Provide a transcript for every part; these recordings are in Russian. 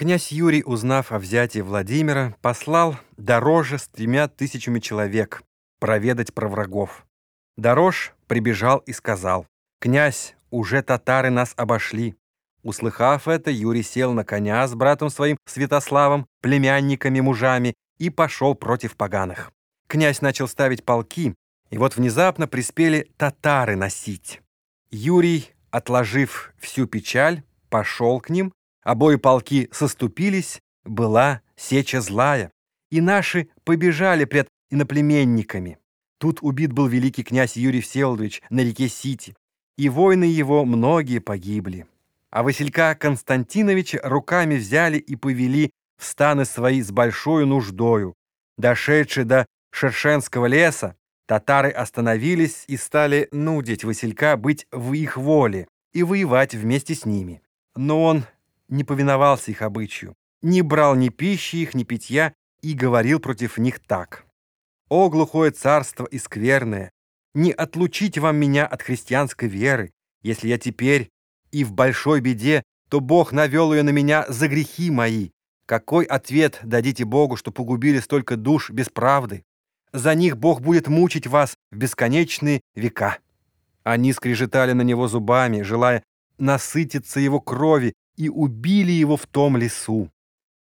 Князь Юрий, узнав о взятии Владимира, послал Дороже с тремя тысячами человек проведать про врагов. Дорож прибежал и сказал, «Князь, уже татары нас обошли». Услыхав это, Юрий сел на коня с братом своим Святославом, племянниками-мужами, и пошел против поганых. Князь начал ставить полки, и вот внезапно приспели татары носить. Юрий, отложив всю печаль, пошел к ним, обои полки соступились, была сеча злая, и наши побежали пред иноплеменниками. Тут убит был великий князь Юрий Всеволодович на реке Сити, и воины его многие погибли. А Василька Константиновича руками взяли и повели в станы свои с большой нуждою. Дошедшие до Шершенского леса, татары остановились и стали нудить Василька быть в их воле и воевать вместе с ними. Но он не повиновался их обычаю, не брал ни пищи их, ни питья и говорил против них так. «О, глухое царство и скверное, не отлучите вам меня от христианской веры, если я теперь и в большой беде, то Бог навел ее на меня за грехи мои. Какой ответ дадите Богу, что погубили столько душ без правды? За них Бог будет мучить вас в бесконечные века». Они скрежетали на него зубами, желая насытиться его крови, и убили его в том лесу.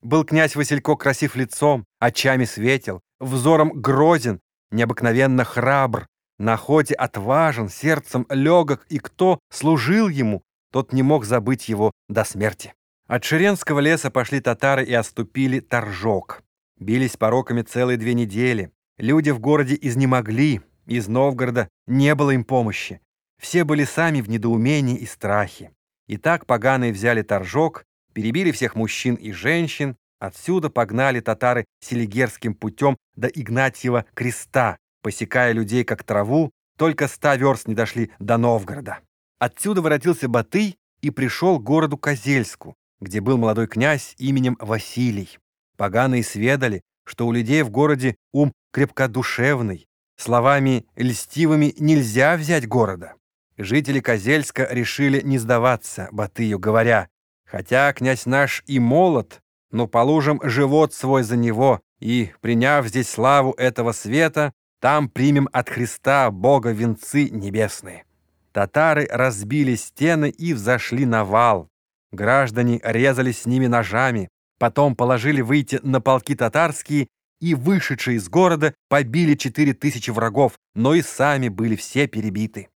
Был князь Василько красив лицом, очами светел, взором грозен, необыкновенно храбр, на охоте отважен, сердцем легок, и кто служил ему, тот не мог забыть его до смерти. От Ширенского леса пошли татары и оступили Торжок. Бились пороками целые две недели. Люди в городе изнемогли, из Новгорода не было им помощи. Все были сами в недоумении и страхе. И так поганые взяли Торжок, перебили всех мужчин и женщин, отсюда погнали татары селигерским путем до Игнатьева креста, посекая людей как траву, только ста верст не дошли до Новгорода. Отсюда воротился Батый и пришел к городу Козельску, где был молодой князь именем Василий. Поганые сведали, что у людей в городе ум крепкодушевный, словами льстивыми нельзя взять города. Жители Козельска решили не сдаваться Батыю, говоря, «Хотя князь наш и молод, но положим живот свой за него, и, приняв здесь славу этого света, там примем от Христа Бога венцы небесные». Татары разбили стены и взошли на вал. Граждане резали с ними ножами, потом положили выйти на полки татарские и, вышедшие из города, побили четыре тысячи врагов, но и сами были все перебиты.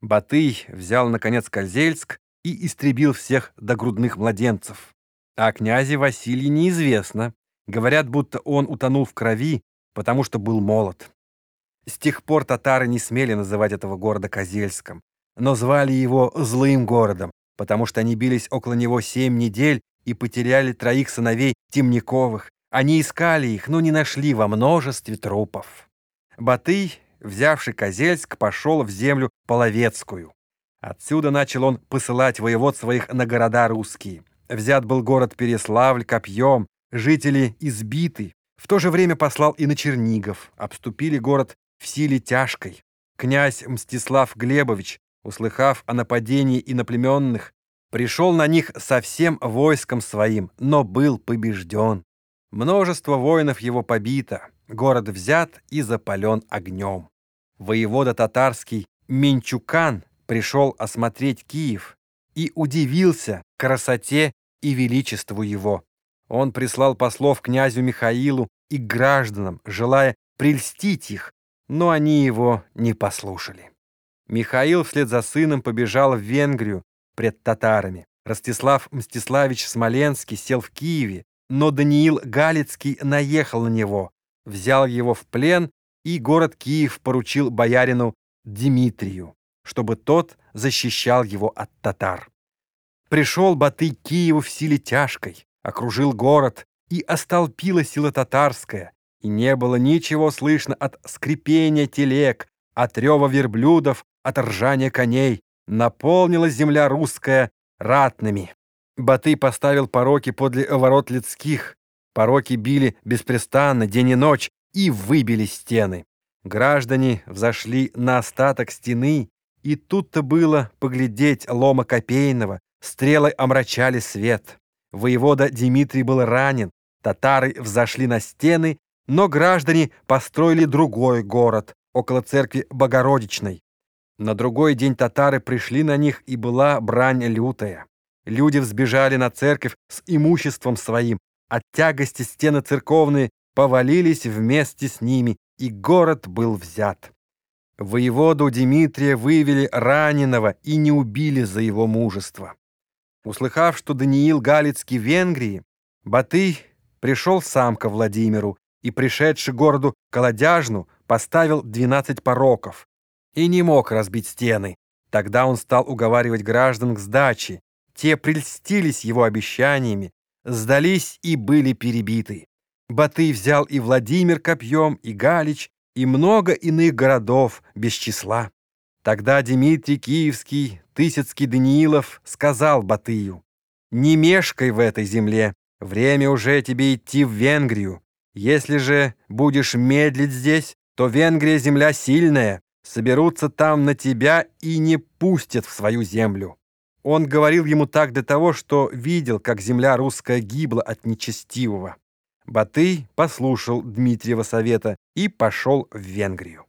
Батый взял, наконец, Козельск и истребил всех до грудных младенцев. О князе Василии неизвестно. Говорят, будто он утонул в крови, потому что был молод. С тех пор татары не смели называть этого города Козельском но звали его «злым городом», потому что они бились около него семь недель и потеряли троих сыновей Темниковых. Они искали их, но не нашли во множестве трупов. Батый, взявший Козельск, пошел в землю Половецкую. Отсюда начал он посылать воевод своих на города русские. Взят был город Переславль копьем, жители избиты. В то же время послал и на Чернигов. Обступили город в силе тяжкой. Князь Мстислав Глебович услыхав о нападении иноплеменных, пришел на них со всем войском своим, но был побежден. Множество воинов его побито, город взят и запален огнем. Воевода татарский Минчукан пришел осмотреть Киев и удивился красоте и величеству его. Он прислал послов князю Михаилу и гражданам, желая прельстить их, но они его не послушали. Михаил вслед за сыном побежал в Венгрию пред татарами. Ростислав Мстиславич Смоленский сел в Киеве, но Даниил Галицкий наехал на него, взял его в плен и город Киев поручил боярину Дмитрию, чтобы тот защищал его от татар. Пришел Батый к Киеву в силе тяжкой, окружил город, и остолпила сила татарская, и не было ничего слышно от скрипения телег, от рева верблюдов, от ржания коней. Наполнилась земля русская ратными. Баты поставил пороки подле ворот людских. Пороки били беспрестанно, день и ночь, и выбили стены. Граждане взошли на остаток стены, и тут-то было поглядеть лома копейного, стрелы омрачали свет. Воевода Дмитрий был ранен, татары взошли на стены, но граждане построили другой город около церкви Богородичной. На другой день татары пришли на них, и была брань лютая. Люди взбежали на церковь с имуществом своим, от тягости стены церковные повалились вместе с ними, и город был взят. Воеводу Дмитрия вывели раненого и не убили за его мужество. Услыхав, что Даниил Галицкий в Венгрии, Батый пришел сам ко Владимиру и, пришедший городу Колодяжну, поставил двенадцать пороков и не мог разбить стены. Тогда он стал уговаривать граждан к сдаче. Те прельстились его обещаниями, сдались и были перебиты. Батый взял и Владимир копьем, и Галич, и много иных городов без числа. Тогда Дмитрий Киевский, Тысяцкий Даниилов сказал Батыю, «Не мешкай в этой земле, время уже тебе идти в Венгрию. Если же будешь медлить здесь, то Венгрия земля сильная, соберутся там на тебя и не пустят в свою землю». Он говорил ему так для того, что видел, как земля русская гибла от нечестивого. Батый послушал Дмитриева совета и пошел в Венгрию.